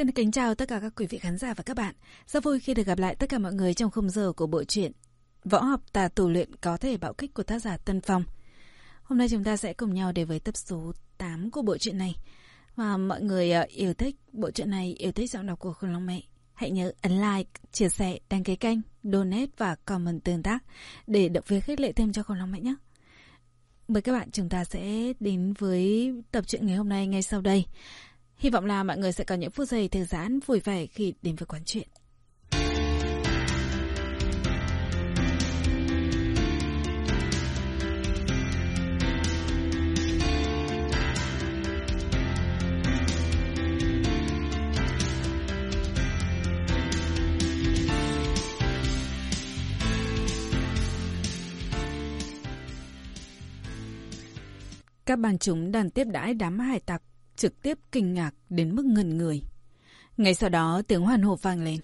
Xin kính chào tất cả các quý vị khán giả và các bạn. Rất vui khi được gặp lại tất cả mọi người trong khung giờ của bộ truyện Võ học tà tù luyện có thể bạo kích của tác giả Tân Phong. Hôm nay chúng ta sẽ cùng nhau đến với tập số 8 của bộ truyện này. Và mọi người à, yêu thích bộ truyện này, yêu thích giọng đọc của Khôn Long Mẹ. Hãy nhớ ấn like, chia sẻ, đăng ký kênh, donate và comment tương tác để động viên khích lệ thêm cho Khôn Long Mẹ nhé. Mời các bạn chúng ta sẽ đến với tập truyện ngày hôm nay ngay sau đây. Hy vọng là mọi người sẽ có những phút giây thư giãn vui vẻ khi đến với quán chuyện. Các bàn chúng đàn tiếp đãi đám hải tặc trực tiếp kinh ngạc đến mức ngần người. Ngay sau đó tiếng hoàn hô vang lên.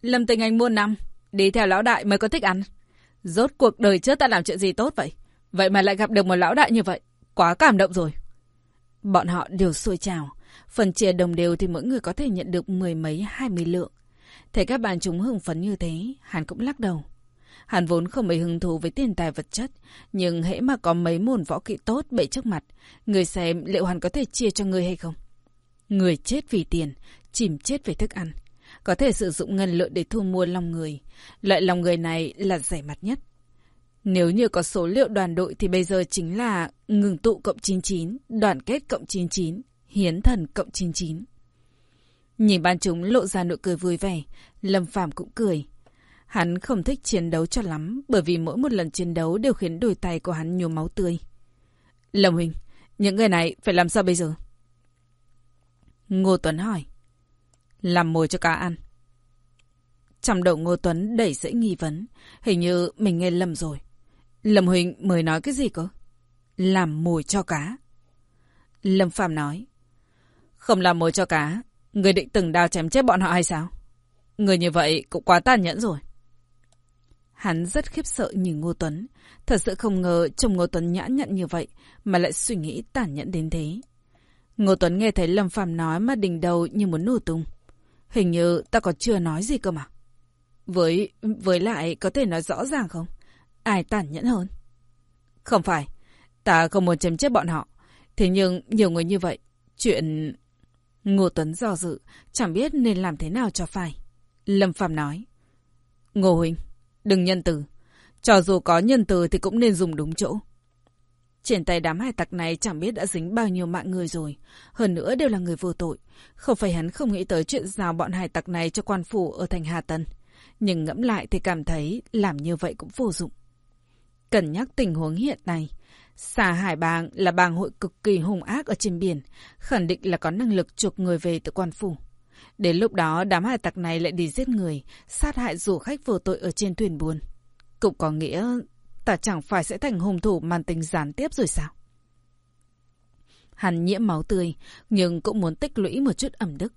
Lâm tình anh muôn năm, đi theo lão đại mới có thích ăn. Rốt cuộc đời trước ta làm chuyện gì tốt vậy? Vậy mà lại gặp được một lão đại như vậy. Quá cảm động rồi. Bọn họ đều xôi trào. Phần chia đồng đều thì mỗi người có thể nhận được mười mấy hai mươi lượng. Thấy các bạn chúng hưng phấn như thế, hắn cũng lắc đầu. Hắn vốn không mấy hứng thú với tiền tài vật chất, nhưng hễ mà có mấy môn võ kỹ tốt bậy trước mặt, người xem liệu hắn có thể chia cho người hay không? Người chết vì tiền, chìm chết vì thức ăn. Có thể sử dụng ngân lượng để thu mua lòng người. Loại lòng người này là rẻ mặt nhất. Nếu như có số liệu đoàn đội thì bây giờ chính là ngừng tụ cộng 99, đoàn kết cộng 99, hiến thần cộng 99. Nhìn ban chúng lộ ra nụ cười vui vẻ, Lâm Phàm cũng cười. Hắn không thích chiến đấu cho lắm, bởi vì mỗi một lần chiến đấu đều khiến đôi tay của hắn nhuốm máu tươi. Lâm Huynh, những người này phải làm sao bây giờ? Ngô Tuấn hỏi. Làm mồi cho cá ăn. Trong đầu Ngô Tuấn đẩy dễ nghi vấn, hình như mình nghe lầm rồi. Lâm Huynh mới nói cái gì cơ? Làm mồi cho cá. Lâm Phạm nói. Không làm mồi cho cá, người định từng đao chém chết bọn họ hay sao? Người như vậy cũng quá tàn nhẫn rồi. Hắn rất khiếp sợ nhìn Ngô Tuấn. Thật sự không ngờ chồng Ngô Tuấn nhã nhặn như vậy mà lại suy nghĩ tàn nhẫn đến thế. Ngô Tuấn nghe thấy Lâm Phàm nói mà đỉnh đầu như muốn nổ tung. Hình như ta còn chưa nói gì cơ mà. Với, với lại có thể nói rõ ràng không? Ai tàn nhẫn hơn? Không phải. Ta không muốn chém chết bọn họ. Thế nhưng nhiều người như vậy, chuyện... Ngô Tuấn do dự, chẳng biết nên làm thế nào cho phải. Lâm Phàm nói. Ngô Huynh, Đừng nhân từ. Cho dù có nhân từ thì cũng nên dùng đúng chỗ. Trên tay đám hải tặc này chẳng biết đã dính bao nhiêu mạng người rồi. Hơn nữa đều là người vô tội. Không phải hắn không nghĩ tới chuyện giao bọn hải tặc này cho quan phủ ở thành Hà Tân. Nhưng ngẫm lại thì cảm thấy làm như vậy cũng vô dụng. Cần nhắc tình huống hiện nay. Xà Hải Bang là bang hội cực kỳ hung ác ở trên biển. Khẳng định là có năng lực chuộc người về từ quan phủ. Đến lúc đó đám hải tặc này lại đi giết người, sát hại du khách vô tội ở trên thuyền buôn. Cũng có nghĩa ta chẳng phải sẽ thành hung thủ màn tình gián tiếp rồi sao? Hắn nhiễm máu tươi, nhưng cũng muốn tích lũy một chút ẩm đức.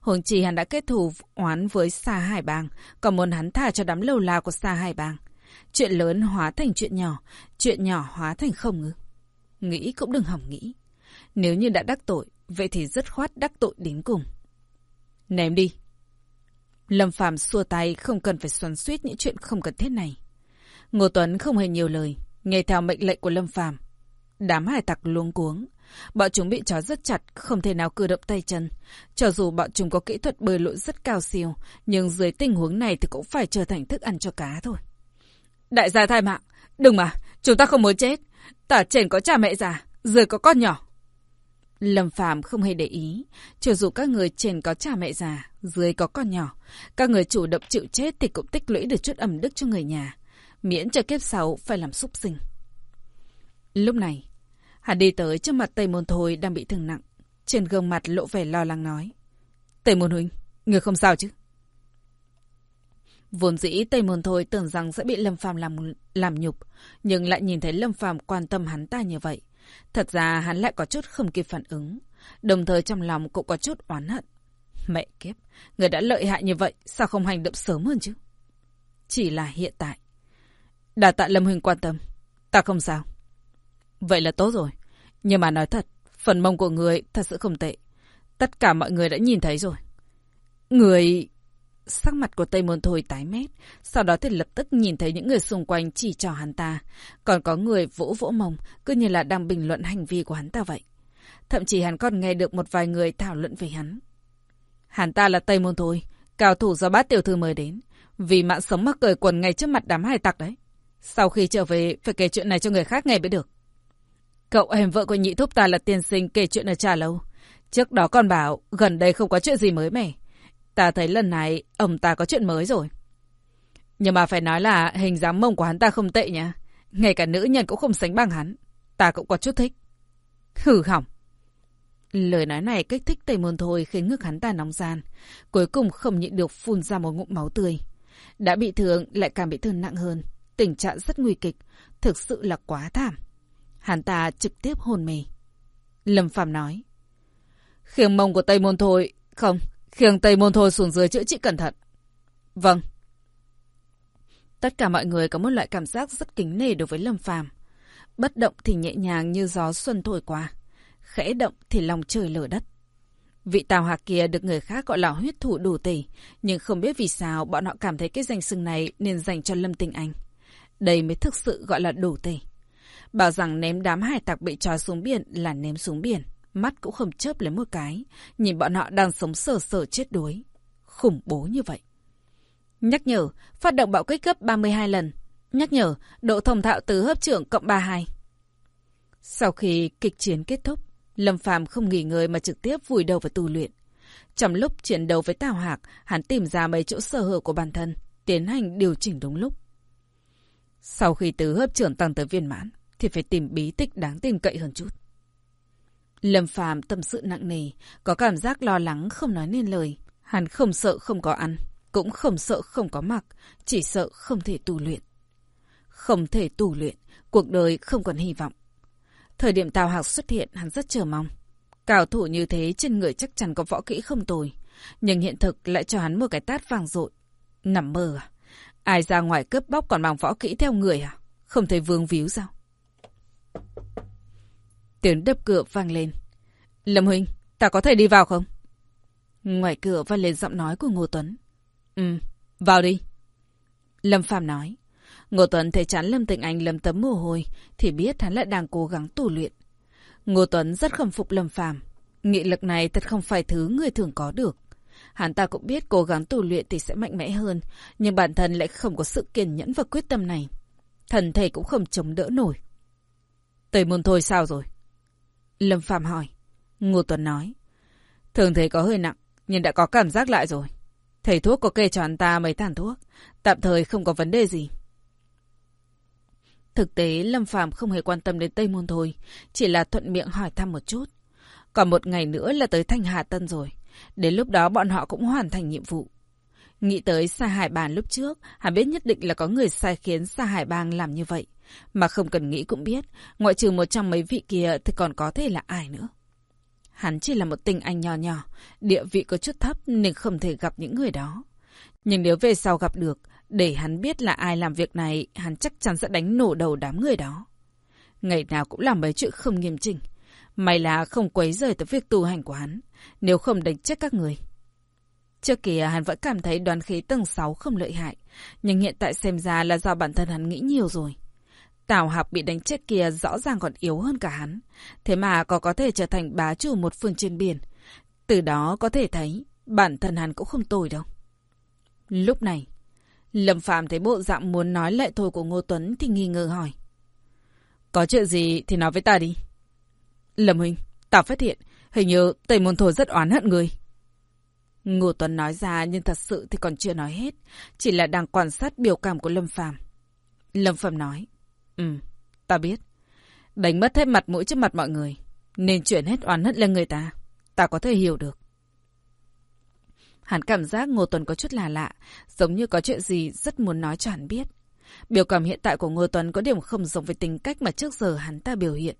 Hồn chỉ hắn đã kết thù oán với Sa Hải Bang, còn muốn hắn thả cho đám lâu la của Sa Hải Bang. Chuyện lớn hóa thành chuyện nhỏ, chuyện nhỏ hóa thành không ngư. Nghĩ cũng đừng hỏng nghĩ. Nếu như đã đắc tội, vậy thì rất khoát đắc tội đến cùng. Ném đi. Lâm Phàm xua tay không cần phải xoắn suýt những chuyện không cần thiết này. Ngô Tuấn không hề nhiều lời, nghe theo mệnh lệnh của Lâm Phàm. Đám hải tặc luống cuống. Bọn chúng bị trói rất chặt, không thể nào cử động tay chân. Cho dù bọn chúng có kỹ thuật bơi lội rất cao siêu, nhưng dưới tình huống này thì cũng phải trở thành thức ăn cho cá thôi. Đại gia thai mạng, đừng mà, chúng ta không muốn chết. Tả trên có cha mẹ già, dưới có con nhỏ. Lâm phạm không hề để ý, cho dù các người trên có cha mẹ già, dưới có con nhỏ, các người chủ động chịu chết thì cũng tích lũy được chút ẩm đức cho người nhà, miễn cho kiếp sau phải làm súc sinh. Lúc này, hắn đi tới trước mặt Tây Môn Thôi đang bị thương nặng, trên gương mặt lộ vẻ lo lắng nói. Tây Môn Huynh, người không sao chứ? Vốn dĩ Tây Môn Thôi tưởng rằng sẽ bị Lâm Phàm làm làm nhục, nhưng lại nhìn thấy Lâm Phàm quan tâm hắn ta như vậy, Thật ra hắn lại có chút không kịp phản ứng. Đồng thời trong lòng cũng có chút oán hận. Mẹ kiếp, người đã lợi hại như vậy, sao không hành động sớm hơn chứ? Chỉ là hiện tại. Đà tạ Lâm Huỳnh quan tâm. Ta không sao. Vậy là tốt rồi. Nhưng mà nói thật, phần mông của người thật sự không tệ. Tất cả mọi người đã nhìn thấy rồi. Người... Sắc mặt của Tây Môn Thôi tái mét, sau đó thì lập tức nhìn thấy những người xung quanh chỉ trò hắn ta. Còn có người vỗ vỗ mông, cứ như là đang bình luận hành vi của hắn ta vậy. Thậm chí hắn còn nghe được một vài người thảo luận về hắn. Hắn ta là Tây Môn Thôi, cao thủ do bát tiểu thư mời đến. Vì mạng sống mà cởi quần ngay trước mặt đám hải tặc đấy. Sau khi trở về, phải kể chuyện này cho người khác nghe mới được. Cậu em vợ của nhị thúc ta là tiên sinh kể chuyện ở trà lâu. Trước đó còn bảo, gần đây không có chuyện gì mới mẻ. Ta thấy lần này, ông ta có chuyện mới rồi. Nhưng mà phải nói là hình dáng mông của hắn ta không tệ nha. Ngay cả nữ nhân cũng không sánh bằng hắn. Ta cũng có chút thích. Hử hỏng. Lời nói này kích thích Tây Môn Thôi khiến ngực hắn ta nóng gian. Cuối cùng không nhịn được phun ra một ngụm máu tươi. Đã bị thương lại càng bị thương nặng hơn. Tình trạng rất nguy kịch. Thực sự là quá thảm. Hắn ta trực tiếp hôn mê. Lâm Phạm nói. khiêm mông của Tây Môn Thôi... Không, khiêng Tây Môn Thôi xuống dưới chữa trị cẩn thận. Vâng. Tất cả mọi người có một loại cảm giác rất kính nể đối với Lâm Phàm. Bất động thì nhẹ nhàng như gió xuân thổi qua. Khẽ động thì lòng trời lở đất. Vị tào hạc kia được người khác gọi là huyết thủ đủ tỷ, nhưng không biết vì sao bọn họ cảm thấy cái danh xưng này nên dành cho Lâm Tình Anh. Đây mới thực sự gọi là đủ tỷ. Bảo rằng ném đám hải tặc bị trói xuống biển là ném xuống biển. Mắt cũng không chớp lấy một cái. Nhìn bọn họ đang sống sờ sờ chết đuối. Khủng bố như vậy. Nhắc nhở, phát động bạo kích gấp 32 lần. Nhắc nhở, độ thông thạo từ hấp trưởng cộng 32. Sau khi kịch chiến kết thúc, Lâm Phàm không nghỉ ngơi mà trực tiếp vùi đầu vào tu luyện. Trong lúc chiến đấu với Tào Hạc, hắn tìm ra mấy chỗ sơ hở của bản thân, tiến hành điều chỉnh đúng lúc. Sau khi tứ hấp trưởng tăng tới viên mãn, thì phải tìm bí tích đáng tin cậy hơn chút. Lâm Phàm tâm sự nặng nề, có cảm giác lo lắng không nói nên lời. Hắn không sợ không có ăn, cũng không sợ không có mặc, chỉ sợ không thể tu luyện. Không thể tu luyện, cuộc đời không còn hy vọng. Thời điểm Tào Hạc xuất hiện, hắn rất chờ mong. cào thủ như thế trên người chắc chắn có võ kỹ không tồi, nhưng hiện thực lại cho hắn một cái tát vàng rội. Nằm mơ à? Ai ra ngoài cướp bóc còn bằng võ kỹ theo người à? Không thấy vương víu sao? Tiếng đập cửa vang lên. Lâm Huynh, ta có thể đi vào không? Ngoài cửa vang lên giọng nói của Ngô Tuấn. Ừ, vào đi. Lâm Phàm nói. Ngô Tuấn thấy chán Lâm Tịnh Anh lâm tấm mồ hôi, thì biết hắn lại đang cố gắng tu luyện. Ngô Tuấn rất khâm phục Lâm Phàm Nghị lực này thật không phải thứ người thường có được. Hắn ta cũng biết cố gắng tu luyện thì sẽ mạnh mẽ hơn, nhưng bản thân lại không có sự kiên nhẫn và quyết tâm này. Thần thể cũng không chống đỡ nổi. Tây môn thôi sao rồi? Lâm Phạm hỏi. Ngô Tuấn nói. Thường thấy có hơi nặng, nhưng đã có cảm giác lại rồi. Thầy thuốc có kê cho anh ta mấy tàn thuốc. Tạm thời không có vấn đề gì. Thực tế, Lâm Phạm không hề quan tâm đến Tây Môn thôi. Chỉ là thuận miệng hỏi thăm một chút. Còn một ngày nữa là tới Thanh Hà Tân rồi. Đến lúc đó bọn họ cũng hoàn thành nhiệm vụ. Nghĩ tới Sa Hải Bang lúc trước, hắn biết nhất định là có người sai khiến Sa Hải Bang làm như vậy. Mà không cần nghĩ cũng biết, ngoại trừ một trong mấy vị kia thì còn có thể là ai nữa. Hắn chỉ là một tình anh nhỏ nhỏ, địa vị có chút thấp nên không thể gặp những người đó. Nhưng nếu về sau gặp được, để hắn biết là ai làm việc này, hắn chắc chắn sẽ đánh nổ đầu đám người đó. Ngày nào cũng làm mấy chuyện không nghiêm chỉnh. May là không quấy rời tới việc tu hành của hắn, nếu không đánh chết các người. Trước kia hắn vẫn cảm thấy đoàn khí tầng 6 không lợi hại, nhưng hiện tại xem ra là do bản thân hắn nghĩ nhiều rồi. Tào Hạc bị đánh chết kia rõ ràng còn yếu hơn cả hắn. Thế mà có có thể trở thành bá chủ một phương trên biển. Từ đó có thể thấy bản thân hắn cũng không tồi đâu. Lúc này, Lâm Phạm thấy bộ dạng muốn nói lại thôi của Ngô Tuấn thì nghi ngờ hỏi. Có chuyện gì thì nói với ta đi. Lâm Huynh, ta phát hiện hình như Tây Môn Thổ rất oán hận người. Ngô Tuấn nói ra nhưng thật sự thì còn chưa nói hết. Chỉ là đang quan sát biểu cảm của Lâm Phạm. Lâm Phạm nói. Ừ, ta biết. Đánh mất hết mặt mũi trước mặt mọi người. Nên chuyển hết oán hận lên người ta. Ta có thể hiểu được. Hắn cảm giác Ngô Tuấn có chút là lạ, giống như có chuyện gì rất muốn nói cho hắn biết. Biểu cảm hiện tại của Ngô Tuấn có điểm không giống với tính cách mà trước giờ hắn ta biểu hiện.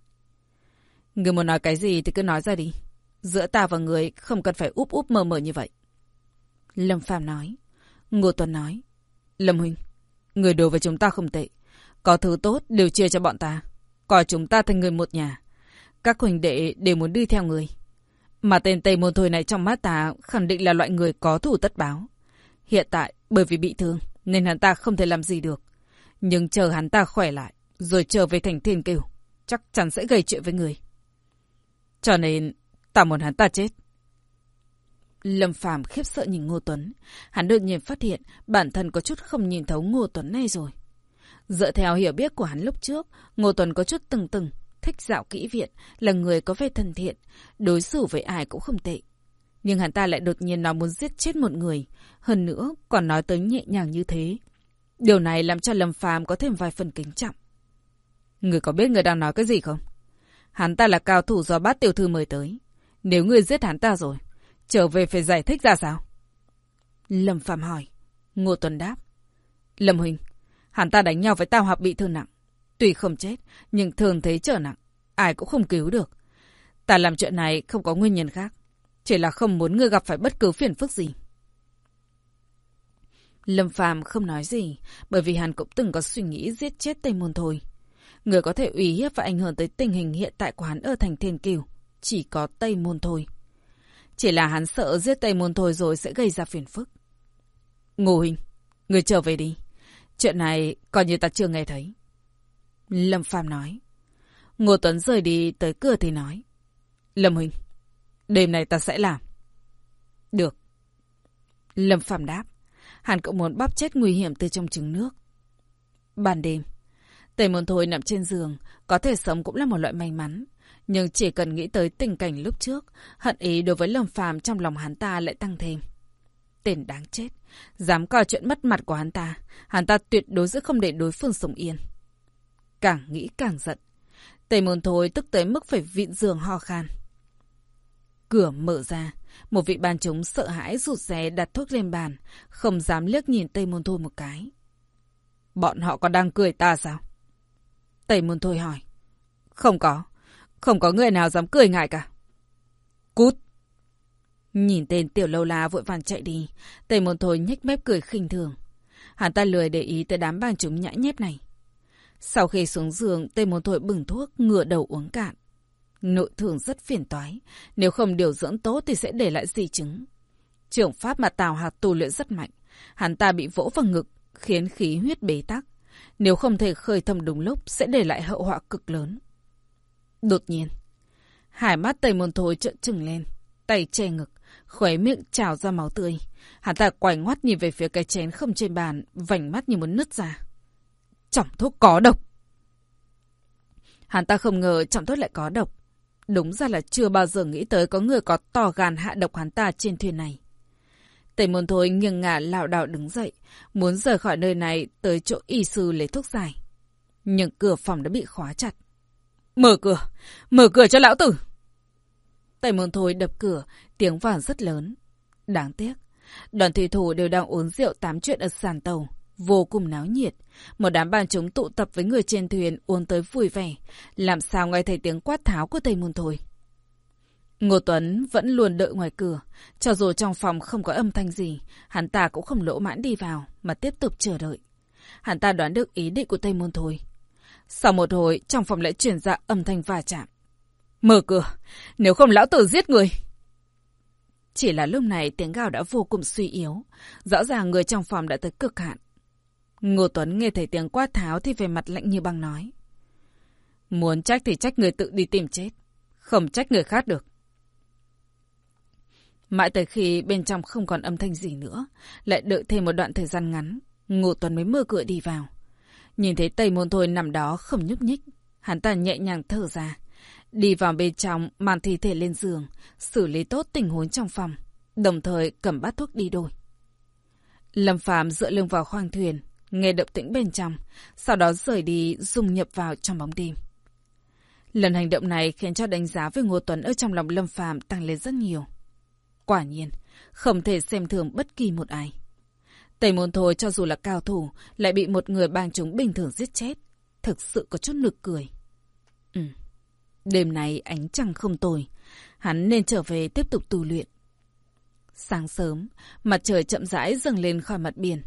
Người muốn nói cái gì thì cứ nói ra đi. Giữa ta và người không cần phải úp úp mờ mờ như vậy. Lâm Phàm nói. Ngô Tuấn nói. Lâm Huynh, người đồ với chúng ta không tệ. Có thứ tốt đều chia cho bọn ta. Coi chúng ta thành người một nhà. Các huynh đệ đều muốn đi theo người. Mà tên Tây Môn Thôi này trong mắt ta khẳng định là loại người có thủ tất báo. Hiện tại, bởi vì bị thương, nên hắn ta không thể làm gì được. Nhưng chờ hắn ta khỏe lại, rồi trở về thành thiên kiều, chắc chắn sẽ gây chuyện với người. Cho nên, ta muốn hắn ta chết. Lâm Phàm khiếp sợ nhìn Ngô Tuấn. Hắn đột nhiên phát hiện bản thân có chút không nhìn thấu Ngô Tuấn này rồi. Dựa theo hiểu biết của hắn lúc trước, Ngô Tuấn có chút từng từng, thích dạo kỹ viện, là người có vẻ thân thiện, đối xử với ai cũng không tệ. Nhưng hắn ta lại đột nhiên nói muốn giết chết một người, hơn nữa còn nói tới nhẹ nhàng như thế. Điều này làm cho Lâm Phàm có thêm vài phần kính trọng. Người có biết người đang nói cái gì không? Hắn ta là cao thủ do bát tiểu thư mời tới. Nếu người giết hắn ta rồi, trở về phải giải thích ra sao? Lâm Phạm hỏi. Ngô Tuấn đáp. Lâm Huỳnh, hắn ta đánh nhau với tao hoặc bị thương nặng. Tuy không chết, nhưng thường thấy trở nặng. Ai cũng không cứu được. Ta làm chuyện này không có nguyên nhân khác. Chỉ là không muốn ngươi gặp phải bất cứ phiền phức gì. Lâm Phàm không nói gì, bởi vì hắn cũng từng có suy nghĩ giết chết Tây Môn thôi. Người có thể uy hiếp và ảnh hưởng tới tình hình hiện tại của hắn ở thành Thiên Kiều, chỉ có Tây Môn thôi. Chỉ là hắn sợ giết Tây Môn thôi rồi sẽ gây ra phiền phức. Ngô Hình, người trở về đi. Chuyện này coi như ta chưa nghe thấy. Lâm Phàm nói. Ngô Tuấn rời đi tới cửa thì nói. Lâm Huynh, đêm này ta sẽ làm. Được. Lâm Phàm đáp. Hắn cũng muốn bắp chết nguy hiểm từ trong trứng nước. Ban đêm, Tề Môn Thôi nằm trên giường, có thể sống cũng là một loại may mắn. Nhưng chỉ cần nghĩ tới tình cảnh lúc trước, hận ý đối với Lâm Phàm trong lòng hắn ta lại tăng thêm. Tên đáng chết, dám coi chuyện mất mặt của hắn ta, hắn ta tuyệt đối sẽ không để đối phương sống yên. Càng nghĩ càng giận. Tề Môn Thôi tức tới mức phải vịn giường ho khan. Cửa mở ra, một vị bàn chúng sợ hãi rụt rè đặt thuốc lên bàn, không dám liếc nhìn Tây Môn Thôi một cái. Bọn họ còn đang cười ta sao? Tây Môn Thôi hỏi. Không có, không có người nào dám cười ngại cả. Cút! Nhìn tên tiểu lâu la vội vàng chạy đi, tề Môn Thôi nhếch mép cười khinh thường. Hắn ta lười để ý tới đám bang chúng nhã nhép này. Sau khi xuống giường, tề Môn Thôi bừng thuốc, ngửa đầu uống cạn. Nội thường rất phiền toái. Nếu không điều dưỡng tốt thì sẽ để lại di chứng. Trưởng pháp mà Tào Hạc tu luyện rất mạnh. Hắn ta bị vỗ vào ngực, khiến khí huyết bế tắc. Nếu không thể khơi thầm đúng lúc, sẽ để lại hậu họa cực lớn. Đột nhiên, hải mắt Tây Môn thối trợn trừng lên, tay che ngực, khóe miệng trào ra máu tươi. Hắn ta quay ngoắt nhìn về phía cái chén không trên bàn, vành mắt như muốn nứt ra. Trọng thuốc có độc. Hắn ta không ngờ trọng thuốc lại có độc. Đúng ra là chưa bao giờ nghĩ tới có người có to gan hạ độc hắn ta trên thuyền này. Tây môn thối nghiêng ngả lảo đảo đứng dậy, muốn rời khỏi nơi này tới chỗ y sư lấy thuốc giải. Nhưng cửa phòng đã bị khóa chặt. Mở cửa! Mở cửa cho lão tử! Tây môn thôi đập cửa, tiếng vàng rất lớn. Đáng tiếc, đoàn thủy thủ đều đang uống rượu tám chuyện ở sàn tàu. Vô cùng náo nhiệt. Một đám bàn chúng tụ tập với người trên thuyền uống tới vui vẻ. Làm sao nghe thấy tiếng quát tháo của Tây Môn thôi. Ngô Tuấn vẫn luôn đợi ngoài cửa. Cho dù trong phòng không có âm thanh gì, hắn ta cũng không lỗ mãn đi vào, mà tiếp tục chờ đợi. Hắn ta đoán được ý định của Tây Môn thôi. Sau một hồi, trong phòng lại chuyển ra âm thanh va chạm. Mở cửa, nếu không lão tử giết người. Chỉ là lúc này tiếng gào đã vô cùng suy yếu. Rõ ràng người trong phòng đã tới cực hạn. Ngô Tuấn nghe thấy tiếng quát tháo thì về mặt lạnh như băng nói. Muốn trách thì trách người tự đi tìm chết. Không trách người khác được. Mãi tới khi bên trong không còn âm thanh gì nữa, lại đợi thêm một đoạn thời gian ngắn, Ngô Tuấn mới mở cửa đi vào. Nhìn thấy Tây Môn Thôi nằm đó không nhúc nhích, hắn ta nhẹ nhàng thở ra. Đi vào bên trong, mang thi thể lên giường, xử lý tốt tình huống trong phòng, đồng thời cầm bát thuốc đi đôi. Lâm phạm dựa lưng vào khoang thuyền, nghe động tĩnh bên trong, sau đó rời đi dung nhập vào trong bóng đêm. Lần hành động này khiến cho đánh giá về Ngô Tuấn ở trong lòng Lâm phạm tăng lên rất nhiều. Quả nhiên, không thể xem thường bất kỳ một ai. Tây môn thôi cho dù là cao thủ, lại bị một người bang chúng bình thường giết chết. Thực sự có chút nực cười. Ừ, đêm nay ánh trăng không tồi. Hắn nên trở về tiếp tục tu luyện. Sáng sớm, mặt trời chậm rãi dâng lên khỏi mặt biển.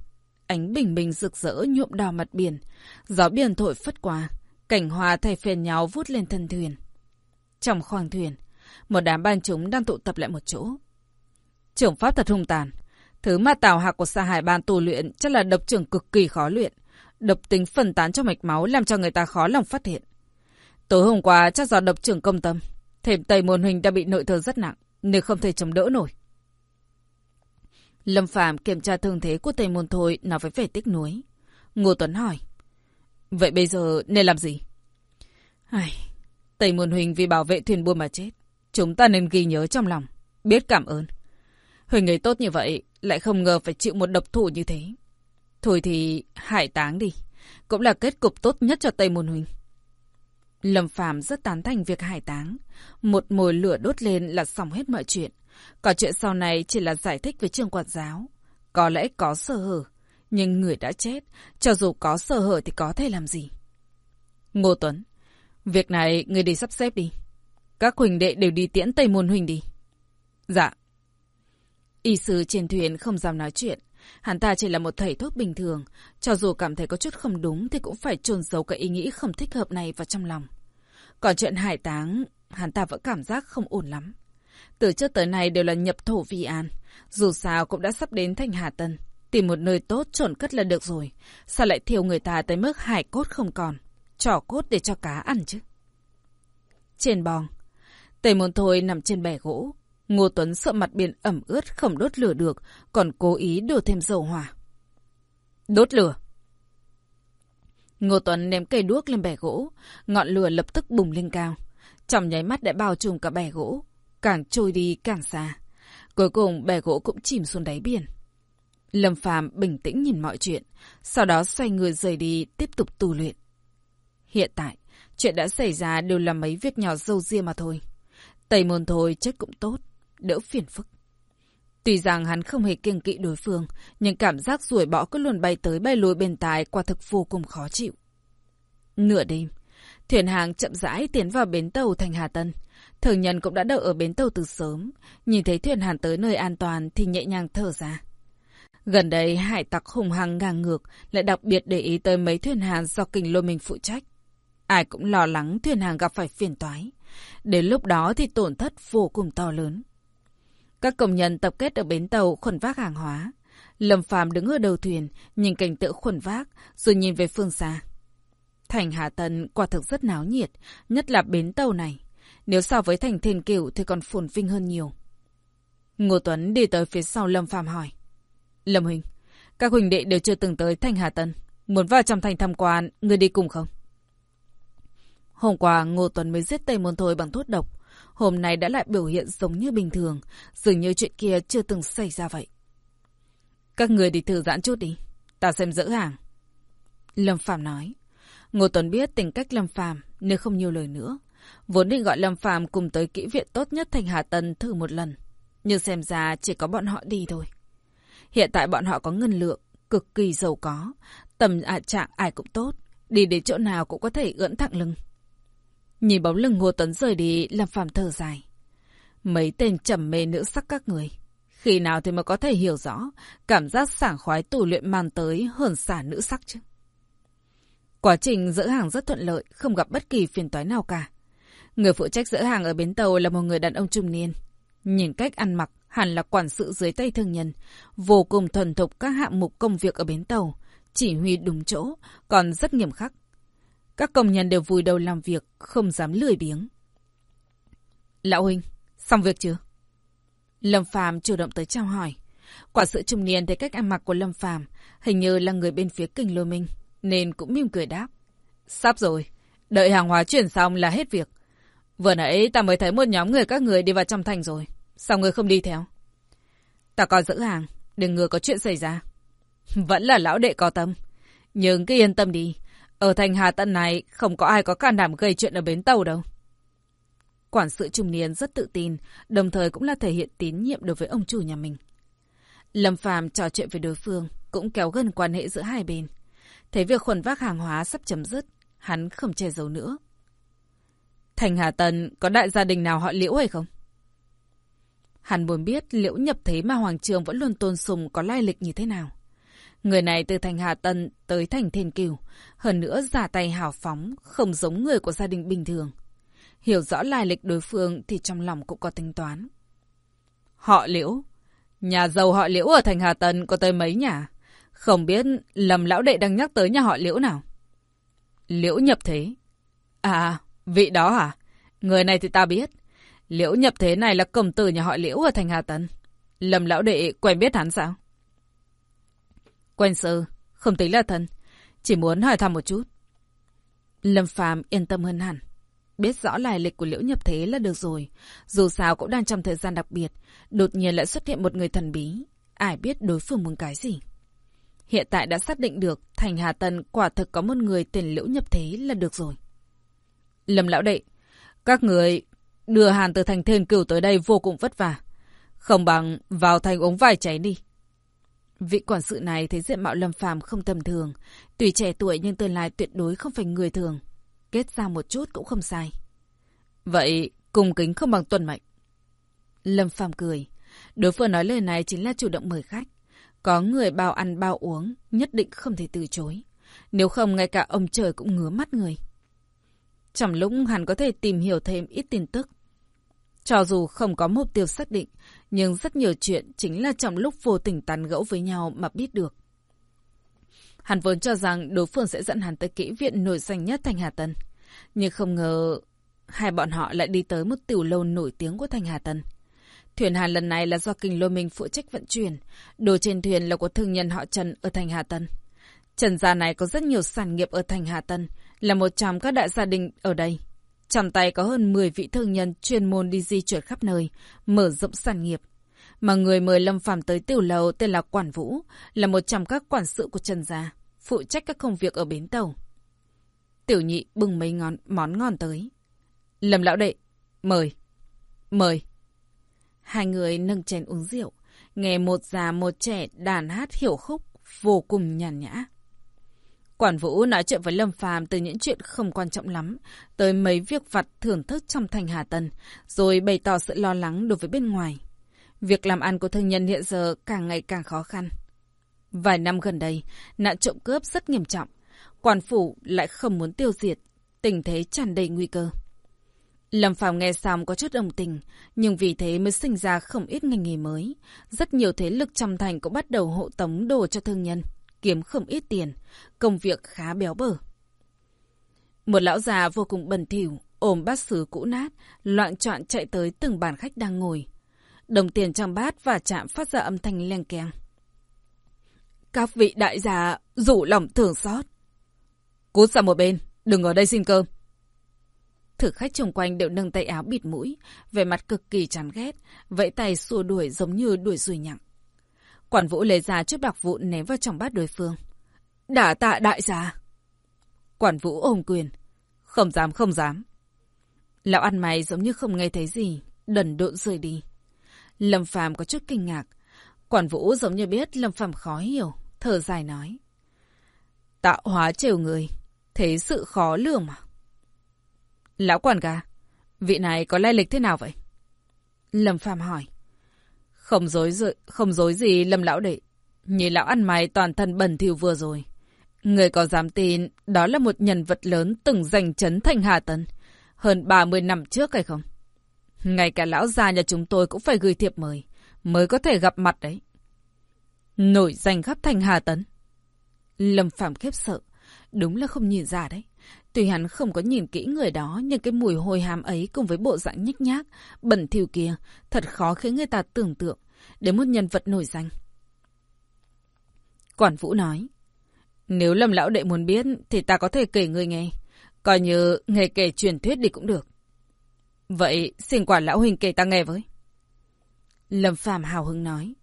Ánh bình minh rực rỡ nhuộm đỏ mặt biển. Gió biển thổi phất qua. Cảnh hoa thay phèn nháo vút lên thân thuyền. Trong khoang thuyền, một đám ban chúng đang tụ tập lại một chỗ. Trưởng pháp thật hung tàn. Thứ mà tào hạc của sa hải ban tu luyện chắc là độc trưởng cực kỳ khó luyện. Độc tính phân tán trong mạch máu làm cho người ta khó lòng phát hiện. Tối hôm qua chắc do độc trưởng công tâm. Thêm Tây Môn Huỳnh đã bị nội thương rất nặng, nên không thể chống đỡ nổi. Lâm Phạm kiểm tra thương thế của Tây Môn Thôi nói với vẻ tiếc nuối. Ngô Tuấn hỏi. Vậy bây giờ nên làm gì? Ai... Tây Môn Huỳnh vì bảo vệ thuyền buôn mà chết. Chúng ta nên ghi nhớ trong lòng. Biết cảm ơn. Huỳnh ấy tốt như vậy, lại không ngờ phải chịu một độc thủ như thế. Thôi thì hải táng đi. Cũng là kết cục tốt nhất cho Tây Môn Huỳnh. Lâm Phàm rất tán thành việc hải táng. Một mồi lửa đốt lên là xong hết mọi chuyện. Còn chuyện sau này chỉ là giải thích với trường quản giáo. Có lẽ có sơ hở, nhưng người đã chết, cho dù có sơ hở thì có thể làm gì? Ngô Tuấn, việc này người đi sắp xếp đi. Các huỳnh đệ đều đi tiễn Tây Môn Huỳnh đi. Dạ. Y sư trên thuyền không dám nói chuyện. Hắn ta chỉ là một thầy thuốc bình thường. Cho dù cảm thấy có chút không đúng thì cũng phải trồn giấu cái ý nghĩ không thích hợp này vào trong lòng. Còn chuyện hải táng, hắn ta vẫn cảm giác không ổn lắm. Từ trước tới nay đều là nhập thổ vi an. Dù sao cũng đã sắp đến thành Hà Tân. Tìm một nơi tốt trộn cất là được rồi. Sao lại thiêu người ta tới mức hải cốt không còn? Trỏ cốt để cho cá ăn chứ. Trên bong, tề Môn Thôi nằm trên bè gỗ. Ngô Tuấn sợ mặt biển ẩm ướt không đốt lửa được, còn cố ý đổ thêm dầu hỏa. Đốt lửa! Ngô Tuấn ném cây đuốc lên bè gỗ, ngọn lửa lập tức bùng lên cao. Trong nháy mắt đã bao trùm cả bè gỗ, càng trôi đi càng xa. Cuối cùng bè gỗ cũng chìm xuống đáy biển. Lâm Phàm bình tĩnh nhìn mọi chuyện, sau đó xoay người rời đi tiếp tục tu luyện. Hiện tại, chuyện đã xảy ra đều là mấy việc nhỏ dâu ria mà thôi. Tây môn thôi chết cũng tốt, đỡ phiền phức. Tuy rằng hắn không hề kiêng kỵ đối phương, nhưng cảm giác ruồi bọ cứ luôn bay tới bay lùi bên tai quả thực vô cùng khó chịu. Nửa đêm, thuyền hàng chậm rãi tiến vào bến tàu thành Hà Tân. Thường nhân cũng đã đợi ở bến tàu từ sớm, nhìn thấy thuyền hàng tới nơi an toàn thì nhẹ nhàng thở ra. Gần đây, hải tặc hùng hăng ngang ngược, lại đặc biệt để ý tới mấy thuyền hàng do kinh lôi mình phụ trách. Ai cũng lo lắng thuyền hàng gặp phải phiền toái. Đến lúc đó thì tổn thất vô cùng to lớn. Các công nhân tập kết ở bến tàu khuẩn vác hàng hóa. Lâm Phàm đứng ở đầu thuyền, nhìn cảnh tượng khuẩn vác, rồi nhìn về phương xa. Thành Hà Tân quả thực rất náo nhiệt, nhất là bến tàu này. Nếu so với thành Thiên Kiều thì còn phồn vinh hơn nhiều. Ngô Tuấn đi tới phía sau Lâm Phàm hỏi. Lâm huynh các huynh đệ đều chưa từng tới thành Hà Tân. Muốn vào trong thành tham quan, người đi cùng không? Hôm qua Ngô Tuấn mới giết Tây Môn Thôi bằng thuốc độc. Hôm nay đã lại biểu hiện giống như bình thường. Dường như chuyện kia chưa từng xảy ra vậy. Các người đi thư giãn chút đi. Ta xem dỡ hàng. Lâm Phàm nói. Ngô Tuấn biết tính cách Lâm Phàm nên không nhiều lời nữa. Vốn định gọi Lâm Phàm cùng tới kỹ viện tốt nhất thành Hà Tân thử một lần. Nhưng xem ra chỉ có bọn họ đi thôi. Hiện tại bọn họ có ngân lượng, cực kỳ giàu có. Tầm ạ trạng ai cũng tốt. Đi đến chỗ nào cũng có thể ưỡn thẳng lưng. Nhìn bóng lưng Ngô Tuấn rời đi, làm phàm thở dài. Mấy tên trầm mê nữ sắc các người. Khi nào thì mới có thể hiểu rõ cảm giác sảng khoái tù luyện mang tới hơn xả nữ sắc chứ. Quá trình dỡ hàng rất thuận lợi, không gặp bất kỳ phiền toái nào cả. Người phụ trách dỡ hàng ở bến tàu là một người đàn ông trung niên. Nhìn cách ăn mặc, hẳn là quản sự dưới tay thương nhân. Vô cùng thuần thục các hạng mục công việc ở bến tàu. Chỉ huy đúng chỗ, còn rất nghiêm khắc. Các công nhân đều vùi đầu làm việc, không dám lười biếng. Lão huynh, xong việc chưa? Lâm Phàm chủ động tới chào hỏi. Quả sự trung niên thấy cách ăn mặc của Lâm Phàm, hình như là người bên phía kinh lôi minh, nên cũng mỉm cười đáp. Sắp rồi, đợi hàng hóa chuyển xong là hết việc. Vừa nãy ta mới thấy một nhóm người các người đi vào trong thành rồi. Sao người không đi theo? Ta còn giữ hàng, đừng ngừa có chuyện xảy ra. Vẫn là lão đệ có tâm. Nhưng cứ yên tâm đi, ở thành Hà Tân này không có ai có can đảm gây chuyện ở bến tàu đâu. Quản sự trung niên rất tự tin, đồng thời cũng là thể hiện tín nhiệm đối với ông chủ nhà mình. Lâm Phàm trò chuyện với đối phương, cũng kéo gần quan hệ giữa hai bên. Thấy việc khuẩn vác hàng hóa sắp chấm dứt, hắn không che giấu nữa. Thành Hà Tân có đại gia đình nào họ liễu hay không? Hắn muốn biết liễu nhập thế mà Hoàng Trường vẫn luôn tôn sùng có lai lịch như thế nào. Người này từ thành Hà Tân tới thành Thiên Kiều, hơn nữa giả tay hào phóng, không giống người của gia đình bình thường. Hiểu rõ lai lịch đối phương thì trong lòng cũng có tính toán. Họ liễu. Nhà giàu họ liễu ở thành Hà Tân có tới mấy nhà? Không biết lầm lão đệ đang nhắc tới nhà họ liễu nào? Liễu nhập thế. À, vị đó hả? Người này thì ta biết. Liễu nhập thế này là công tử nhà họ liễu ở thành Hà Tân. Lầm lão đệ quen biết hắn sao? Quen sơ, không tính là thân. Chỉ muốn hỏi thăm một chút. Lâm Phàm yên tâm hơn hẳn. Biết rõ lai lịch của Liễu Nhập Thế là được rồi. Dù sao cũng đang trong thời gian đặc biệt. Đột nhiên lại xuất hiện một người thần bí. Ai biết đối phương muốn cái gì. Hiện tại đã xác định được thành Hà Tân quả thực có một người tên Liễu Nhập Thế là được rồi. Lâm lão đệ, các người đưa Hàn từ thành thiên cửu tới đây vô cùng vất vả. Không bằng vào thành uống vài chén đi. Vị quản sự này thấy diện mạo Lâm Phàm không tầm thường, tuy trẻ tuổi nhưng tương lai tuyệt đối không phải người thường. Kết ra một chút cũng không sai. Vậy, cung kính không bằng tuần mệnh. Lâm Phàm cười. Đối phương nói lời này chính là chủ động mời khách. Có người bao ăn bao uống, nhất định không thể từ chối. Nếu không, ngay cả ông trời cũng ngứa mắt người. Trong lúc hắn có thể tìm hiểu thêm ít tin tức. Cho dù không có mục tiêu xác định, nhưng rất nhiều chuyện chính là trong lúc vô tình tán gẫu với nhau mà biết được. Hắn vốn cho rằng đối phương sẽ dẫn hắn tới kỹ viện nổi danh nhất thành Hà Tân. Nhưng không ngờ hai bọn họ lại đi tới một tiểu lâu nổi tiếng của thành Hà Tân. Thuyền Hàn lần này là do Kinh Lôi Minh phụ trách vận chuyển. Đồ trên thuyền là của thương nhân họ Trần ở thành Hà Tân. Trần gia này có rất nhiều sản nghiệp ở thành Hà Tân, là một trong các đại gia đình ở đây. Trong tay có hơn 10 vị thương nhân chuyên môn đi di chuyển khắp nơi, mở rộng sản nghiệp. Mà người mời Lâm Phàm tới tiểu lầu tên là Quản Vũ, là một trong các quản sự của Trần Gia, phụ trách các công việc ở bến tàu. Tiểu nhị bưng mấy ngón, món ngon tới. Lâm lão đệ, mời, mời. Hai người nâng chén uống rượu, nghe một già một trẻ đàn hát hiểu khúc, vô cùng nhàn nhã. Quản Vũ nói chuyện với Lâm Phàm từ những chuyện không quan trọng lắm, tới mấy việc vặt thưởng thức trong thành Hà Tân, rồi bày tỏ sự lo lắng đối với bên ngoài. Việc làm ăn của thương nhân hiện giờ càng ngày càng khó khăn. Vài năm gần đây, nạn trộm cướp rất nghiêm trọng. Quản phủ lại không muốn tiêu diệt, tình thế tràn đầy nguy cơ. Lâm Phàm nghe xong có chút đồng tình, nhưng vì thế mới sinh ra không ít ngành nghề mới. Rất nhiều thế lực trong thành cũng bắt đầu hộ tống đồ cho thương nhân, kiếm không ít tiền, công việc khá béo bở. Một lão già vô cùng bẩn thỉu, ôm bát sứ cũ nát, loạn trọn chạy tới từng bàn khách đang ngồi. Đồng tiền trong bát và chạm phát ra âm thanh leng keng. Các vị đại gia rủ lòng thường xót. Cút sang một bên, đừng ở đây xin cơm. Thực khách xung quanh đều nâng tay áo bịt mũi, vẻ mặt cực kỳ chán ghét, vẫy tay xua đuổi giống như đuổi ruồi nhặng. Quản vũ lấy ra chiếc bạc vụn ném vào trong bát đối phương. Đả tạ đại gia. Quản vũ ôm quyền. Không dám không dám. Lão ăn mày giống như không nghe thấy gì, đần độn rời đi. Lâm Phàm có chút kinh ngạc. Quản vũ giống như biết Lâm Phàm khó hiểu, thở dài nói. Tạo hóa trêu người, thế sự khó lường mà. Lão quản gà, vị này có lai lịch thế nào vậy? Lâm Phàm hỏi. Không dối, không dối gì Lâm lão đệ. Nhìn lão ăn mày toàn thân bẩn thỉu vừa rồi. Người có dám tin đó là một nhân vật lớn từng giành chấn thành Hà Tân hơn 30 năm trước hay không? Ngay cả lão già nhà chúng tôi cũng phải gửi thiệp mời mới có thể gặp mặt đấy. Nổi danh khắp thành Hà Tấn. Lâm Phạm khiếp sợ. Đúng là không nhìn ra đấy. Tuy hắn không có nhìn kỹ người đó, nhưng cái mùi hôi hám ấy cùng với bộ dạng nhích nhác, bẩn thỉu kia, thật khó khiến người ta tưởng tượng đến một nhân vật nổi danh. Quản Vũ nói, nếu Lâm Lão Đệ muốn biết thì ta có thể kể người nghe. Coi như nghề kể truyền thuyết đi cũng được. Vậy xin quản Lão Huynh kể ta nghe với. Lâm Phàm hào hứng nói,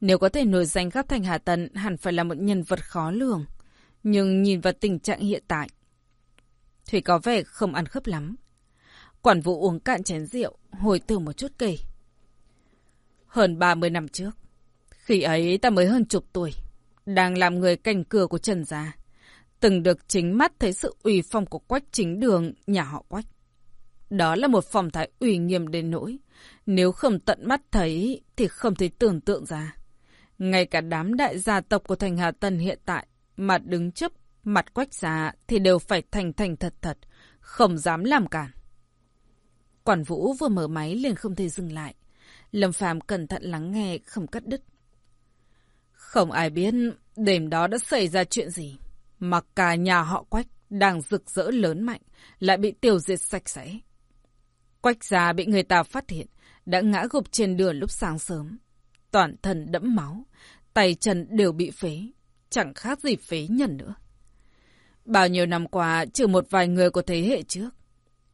nếu có thể nổi danh khắp thành Hà Tần hẳn phải là một nhân vật khó lường. Nhưng nhìn vào tình trạng hiện tại, Thủy có vẻ không ăn khớp lắm. Quản vụ uống cạn chén rượu, hồi tưởng một chút kể. Hơn 30 năm trước, khi ấy ta mới hơn chục tuổi, đang làm người canh cửa của Trần Gia. Từng được chính mắt thấy sự ủy phong của quách chính đường nhà họ quách. Đó là một phòng thái ủy nghiêm đến nỗi. Nếu không tận mắt thấy thì không thể tưởng tượng ra. Ngay cả đám đại gia tộc của thành Hà Tân hiện tại mà đứng chấp mặt quách gia thì đều phải thành thành thật thật, không dám làm cản. Quản Vũ vừa mở máy liền không thể dừng lại. Lâm Phàm cẩn thận lắng nghe, không cắt đứt. Không ai biết đêm đó đã xảy ra chuyện gì. Mà cả nhà họ Quách đang rực rỡ lớn mạnh, lại bị tiêu diệt sạch sẽ. Quách gia bị người ta phát hiện, đã ngã gục trên đường lúc sáng sớm. Toàn thân đẫm máu, tay chân đều bị phế, chẳng khác gì phế nhân nữa. Bao nhiêu năm qua, trừ một vài người của thế hệ trước,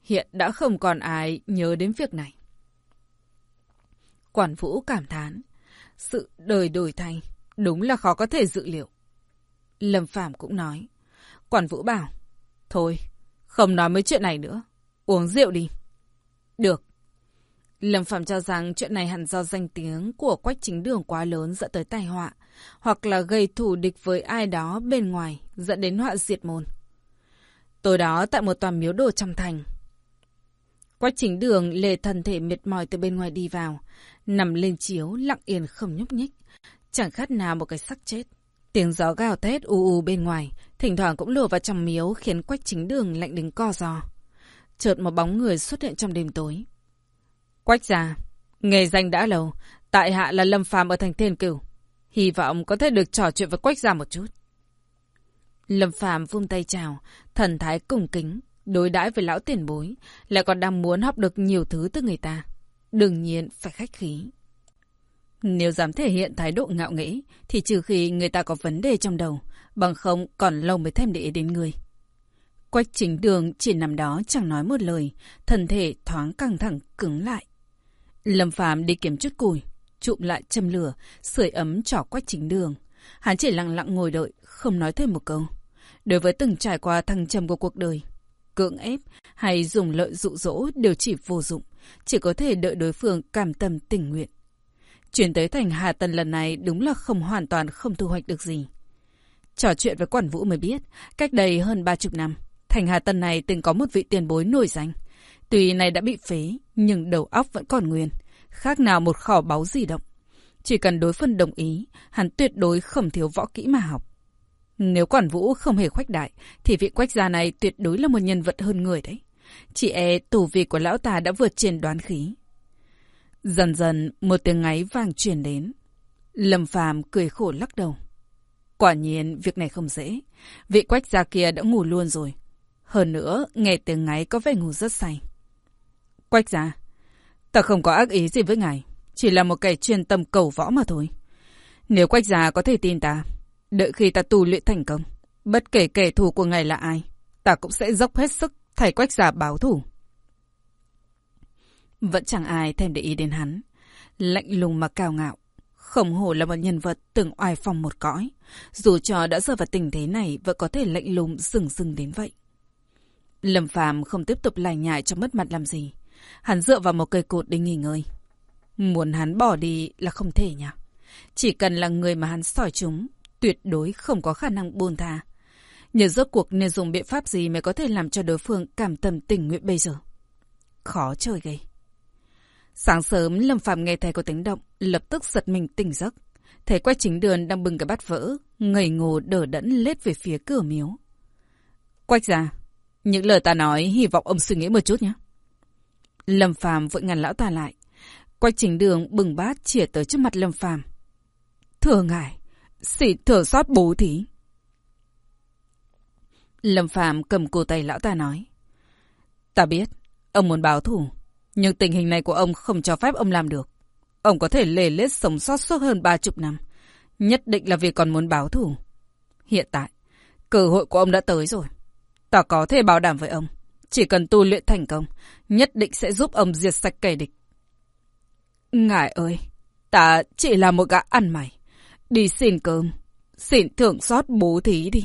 hiện đã không còn ai nhớ đến việc này. Quản Vũ cảm thán, sự đời đổi thay, đúng là khó có thể dự liệu. Lâm Phạm cũng nói, Quản Vũ bảo, thôi, không nói mấy chuyện này nữa, uống rượu đi. Được. Lâm Phạm cho rằng chuyện này hẳn do danh tiếng của quách chính đường quá lớn dẫn tới tai họa, hoặc là gây thù địch với ai đó bên ngoài dẫn đến họa diệt môn. Tối đó tại một tòa miếu đồ trong thành, Quách chính đường lề thần thể mệt mỏi từ bên ngoài đi vào, nằm lên chiếu lặng yên không nhúc nhích, chẳng khác nào một cái sắc chết. Tiếng gió gào thét u u bên ngoài, thỉnh thoảng cũng lùa vào trong miếu khiến quách chính đường lạnh đến co giò. Chợt một bóng người xuất hiện trong đêm tối. Quách già, nghề danh đã lâu, tại hạ là Lâm Phàm ở thành Thiên Cửu. Hy vọng có thể được trò chuyện với Quách già một chút. Lâm Phàm vung tay chào, thần thái cung kính, đối đãi với lão tiền bối, lại còn đang muốn học được nhiều thứ từ người ta. Đương nhiên phải khách khí. Nếu dám thể hiện thái độ ngạo nghễ, thì trừ khi người ta có vấn đề trong đầu, bằng không còn lâu mới thêm để ý đến người. Quách chính đường chỉ nằm đó chẳng nói một lời, thân thể thoáng căng thẳng cứng lại. Lâm Phàm đi kiếm chút củi, trụm lại châm lửa, sưởi ấm trỏ quách chính đường. Hắn chỉ lặng lặng ngồi đợi, không nói thêm một câu. Đối với từng trải qua thăng trầm của cuộc đời, cưỡng ép hay dùng lợi dụ dỗ đều chỉ vô dụng, chỉ có thể đợi đối phương cảm tâm tình nguyện. Chuyển tới thành Hà tân lần này đúng là không hoàn toàn không thu hoạch được gì. Trò chuyện với Quản Vũ mới biết, cách đây hơn ba chục năm, thành Hà tân này từng có một vị tiền bối nổi danh. Tuy này đã bị phế, nhưng đầu óc vẫn còn nguyên, khác nào một kho báu di động. Chỉ cần đối phương đồng ý, hắn tuyệt đối không thiếu võ kỹ mà học. Nếu quản vũ không hề khoách đại, thì vị quách gia này tuyệt đối là một nhân vật hơn người đấy. Chị e tù vị của lão ta đã vượt trên đoán khí. Dần dần, một tiếng ngáy vang truyền đến. Lâm phàm cười khổ lắc đầu. Quả nhiên, việc này không dễ. Vị quách gia kia đã ngủ luôn rồi. Hơn nữa, nghe tiếng ngáy có vẻ ngủ rất say. Quách gia, ta không có ác ý gì với ngài. Chỉ là một kẻ chuyên tâm cầu võ mà thôi. Nếu quách gia có thể tin ta, Đợi khi ta tu luyện thành công, bất kể kẻ thù của ngài là ai, ta cũng sẽ dốc hết sức thay quách già báo thù. Vẫn chẳng ai thèm để ý đến hắn. Lạnh lùng mà cao ngạo. Khổng hổ là một nhân vật từng oai phong một cõi. Dù cho đã rơi vào tình thế này vẫn có thể lạnh lùng sừng sừng đến vậy. Lâm Phàm không tiếp tục lải nhại cho mất mặt làm gì. Hắn dựa vào một cây cột để nghỉ ngơi. Muốn hắn bỏ đi là không thể nhỉ. Chỉ cần là người mà hắn sỏi chúng tuyệt đối không có khả năng buồn tha. Nhờ rốt cuộc nên dùng biện pháp gì mới có thể làm cho đối phương cảm tâm tình nguyện bây giờ? Khó chơi gây. Sáng sớm, Lâm Phạm nghe thấy có tiếng động, lập tức giật mình tỉnh giấc. Thấy quách chính đường đang bưng cái bát vỡ, ngây ngô đỡ đẫn lết về phía cửa miếu. Quách ra, những lời ta nói hy vọng ông suy nghĩ một chút nhé. Lâm Phàm vội ngăn lão ta lại. Quách trình đường bừng bát chỉa tới trước mặt Lâm Phàm. Thừa ngài, Xỉ thừa sót bố thí. Lâm Phạm cầm cổ tay lão ta nói. Ta biết, ông muốn báo thù, nhưng tình hình này của ông không cho phép ông làm được. Ông có thể lề lết sống sót suốt hơn ba chục năm. Nhất định là vì còn muốn báo thù. Hiện tại, cơ hội của ông đã tới rồi. Ta có thể bảo đảm với ông. Chỉ cần tu luyện thành công, nhất định sẽ giúp ông diệt sạch kẻ địch. Ngài ơi, ta chỉ là một gã ăn mày. Đi xin cơm, xin thưởng xót bố thí đi.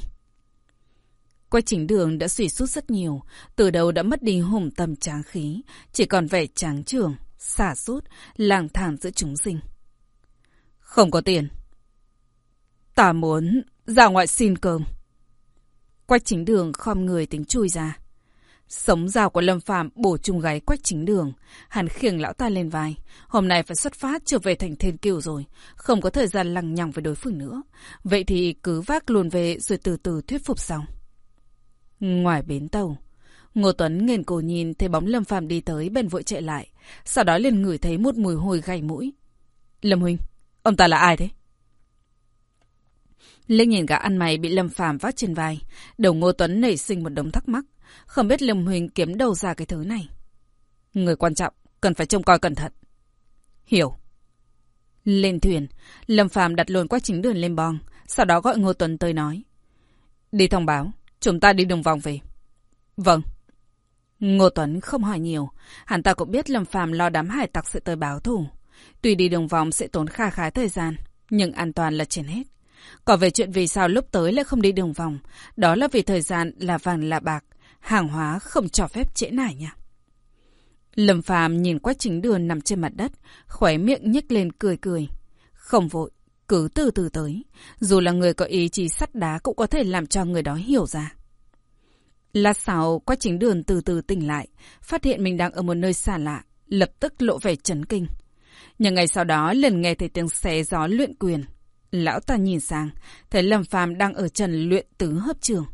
Quá chính đường đã suy sút rất nhiều, từ đầu đã mất đi hùng tâm tráng khí, chỉ còn vẻ tráng trường, xả sút, lang thang giữa chúng sinh. Không có tiền. Ta muốn ra ngoại xin cơm. Quách chính đường khom người tính chui ra. Sống dao của Lâm Phạm bổ chung gáy quách chính đường. Hắn khiêng lão ta lên vai. Hôm nay phải xuất phát trở về thành thiên kiều rồi. Không có thời gian lằng nhằng với đối phương nữa. Vậy thì cứ vác luôn về rồi từ từ thuyết phục xong. Ngoài bến tàu, Ngô Tuấn nghiền cổ nhìn thấy bóng Lâm phạm đi tới bèn vội chạy lại. Sau đó liền ngửi thấy một mùi hôi gầy mũi. Lâm Huynh, ông ta là ai thế? Linh nhìn gã ăn mày bị Lâm Phàm vác trên vai. Đầu Ngô Tuấn nảy sinh một đống thắc mắc. Không biết Lâm huỳnh kiếm đâu ra cái thứ này. Người quan trọng, cần phải trông coi cẩn thận. Hiểu. Lên thuyền, Lâm Phàm đặt luôn quá chính đường lên bong. Sau đó gọi Ngô Tuấn tới nói. Đi thông báo, chúng ta đi đường vòng về. Vâng. Ngô Tuấn không hỏi nhiều, hắn ta cũng biết Lâm Phàm lo đám hải tặc sẽ tới báo thù. Tuy đi đường vòng sẽ tốn kha khá thời gian, nhưng an toàn là trên hết. Còn về chuyện vì sao lúc tới lại không đi đường vòng, đó là vì thời gian là vàng là bạc, hàng hóa không cho phép trễ nải nha. Lâm Phàm nhìn Quách Chính Đường nằm trên mặt đất, khóe miệng nhếch lên cười cười. Không vội, cứ từ từ tới, dù là người có ý chí sắt đá cũng có thể làm cho người đó hiểu ra. Lát sau, Quách Chính Đường từ từ tỉnh lại, phát hiện mình đang ở một nơi xa lạ, lập tức lộ vẻ chấn kinh. Nhưng ngày sau đó lần nghe thấy tiếng xé gió luyện quyền. Lão ta nhìn sang, thấy Lâm Phàm đang ở trần luyện tứ hấp trường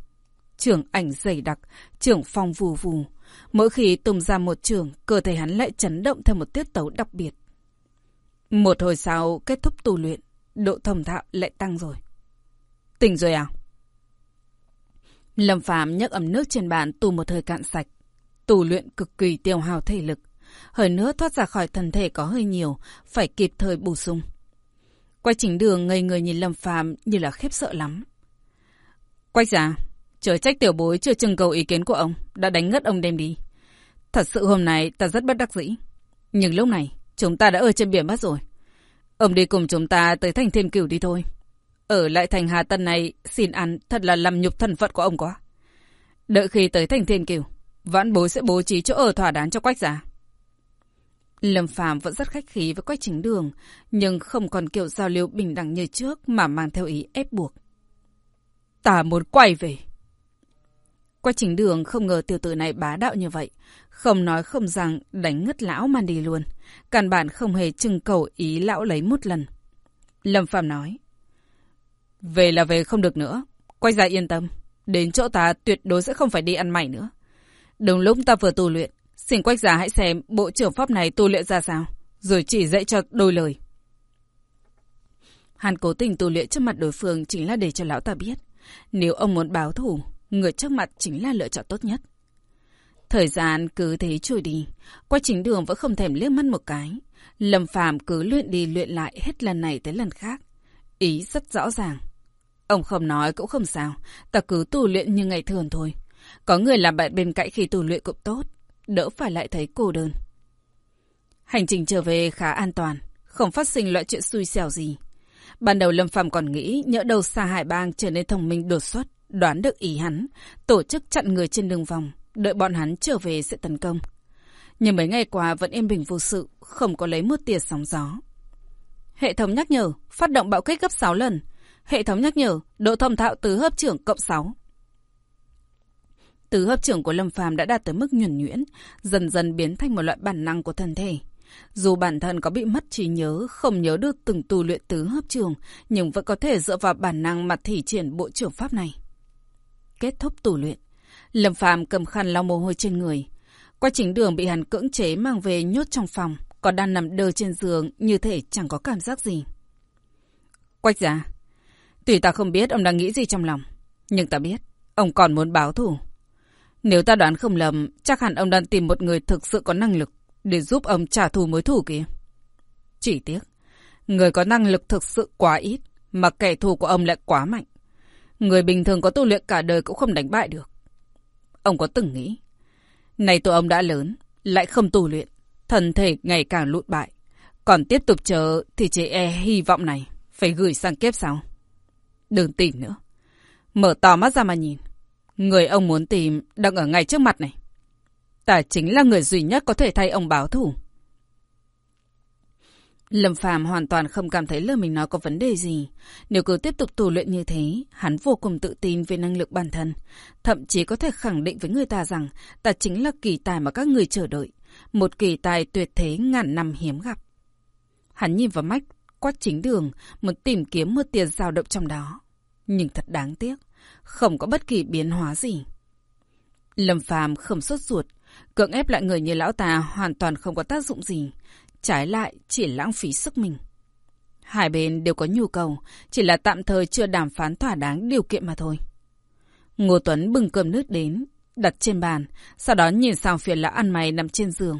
trưởng ảnh dày đặc, trưởng phong vù vù. Mỗi khi tung ra một trường, cơ thể hắn lại chấn động theo một tiết tấu đặc biệt. Một hồi sau kết thúc tu luyện, độ thông thạo lại tăng rồi. Tỉnh rồi à? Lâm Phàm nhấc ấm nước trên bàn tu một thời cạn sạch. tu luyện cực kỳ tiêu hao thể lực. Hơi nước thoát ra khỏi thân thể có hơi nhiều, phải kịp thời bổ sung. Quay chỉnh đường ngây người nhìn Lâm Phàm như là khiếp sợ lắm. Quách giả, chờ trách tiểu bối chưa trưng cầu ý kiến của ông, đã đánh ngất ông đem đi. Thật sự hôm nay ta rất bất đắc dĩ. Nhưng lúc này, chúng ta đã ở trên biển mất rồi. Ông đi cùng chúng ta tới thành thiên cửu đi thôi. Ở lại thành Hà Tân này, xin ăn, thật là làm nhục thân phận của ông quá. Đợi khi tới thành thiên cửu, vãn bối sẽ bố trí chỗ ở thỏa đáng cho quách giả. Lâm Phàm vẫn rất khách khí với Quách Chính Đường, nhưng không còn kiểu giao lưu bình đẳng như trước mà mang theo ý ép buộc. Ta muốn quay về. Qua Chính Đường không ngờ tiểu tử này bá đạo như vậy, không nói không rằng đánh ngất lão mà đi luôn, căn bản không hề trưng cầu ý lão lấy một lần. Lâm Phàm nói: "Về là về không được nữa, quay ra yên tâm, đến chỗ ta tuyệt đối sẽ không phải đi ăn mày nữa. Đúng lúc ta vừa tu luyện, Xin quách giả hãy xem bộ trưởng pháp này tu luyện ra sao, rồi chỉ dạy cho đôi lời. Hàn cố tình tu luyện trước mặt đối phương chính là để cho lão ta biết. Nếu ông muốn báo thù, người trước mặt chính là lựa chọn tốt nhất. Thời gian cứ thế trôi đi, qua chính đường vẫn không thèm liếc mắt một cái. Lâm Phàm cứ luyện đi luyện lại hết lần này tới lần khác. Ý rất rõ ràng. Ông không nói cũng không sao, ta cứ tu luyện như ngày thường thôi. Có người làm bạn bên cạnh khi tu luyện cũng tốt đỡ phải lại thấy cô đơn. Hành trình trở về khá an toàn, không phát sinh loại chuyện xui xẻo gì. Ban đầu Lâm Phàm còn nghĩ nhỡ đầu xa hải bang trở nên thông minh đột xuất, đoán được ý hắn, tổ chức chặn người trên đường vòng, đợi bọn hắn trở về sẽ tấn công. Nhưng mấy ngày qua vẫn yên bình vô sự, không có lấy mưa tia sóng gió. Hệ thống nhắc nhở, phát động bạo kích gấp 6 lần. Hệ thống nhắc nhở, độ thông thạo tứ hấp trưởng cộng 6. Tứ hấp trưởng của Lâm Phàm đã đạt tới mức nhuần nhuyễn, dần dần biến thành một loại bản năng của thân thể. Dù bản thân có bị mất trí nhớ, không nhớ được từng tu luyện tứ hấp trường, nhưng vẫn có thể dựa vào bản năng mà thi triển bộ trưởng pháp này. Kết thúc tù luyện, Lâm Phàm cầm khăn lau mồ hôi trên người. Quá trình đường bị hắn cưỡng chế mang về nhốt trong phòng, còn đang nằm đơ trên giường như thể chẳng có cảm giác gì. Quách giá, tùy ta không biết ông đang nghĩ gì trong lòng, nhưng ta biết, ông còn muốn báo thù. Nếu ta đoán không lầm, chắc hẳn ông đang tìm một người thực sự có năng lực để giúp ông trả thù mối thù kia. Chỉ tiếc, người có năng lực thực sự quá ít, mà kẻ thù của ông lại quá mạnh. Người bình thường có tu luyện cả đời cũng không đánh bại được. Ông có từng nghĩ, này tụi ông đã lớn, lại không tu luyện, thần thể ngày càng lụt bại. Còn tiếp tục chờ thì chế e hy vọng này phải gửi sang kiếp sau. Đừng tìm nữa. Mở to mắt ra mà nhìn. Người ông muốn tìm đang ở ngay trước mặt này. Ta chính là người duy nhất có thể thay ông báo thủ. Lâm Phàm hoàn toàn không cảm thấy lời mình nói có vấn đề gì. Nếu cứ tiếp tục tu luyện như thế, hắn vô cùng tự tin về năng lực bản thân. Thậm chí có thể khẳng định với người ta rằng ta chính là kỳ tài mà các người chờ đợi. Một kỳ tài tuyệt thế ngàn năm hiếm gặp. Hắn nhìn vào mắt, quách chính đường, muốn tìm kiếm một tiền dao động trong đó. Nhưng thật đáng tiếc không có bất kỳ biến hóa gì. Lâm Phàm không sốt ruột, cưỡng ép lại người như lão ta hoàn toàn không có tác dụng gì, trái lại chỉ lãng phí sức mình. Hai bên đều có nhu cầu, chỉ là tạm thời chưa đàm phán thỏa đáng điều kiện mà thôi. Ngô Tuấn bưng cơm nước đến, đặt trên bàn, sau đó nhìn sang phiền lão ăn mày nằm trên giường.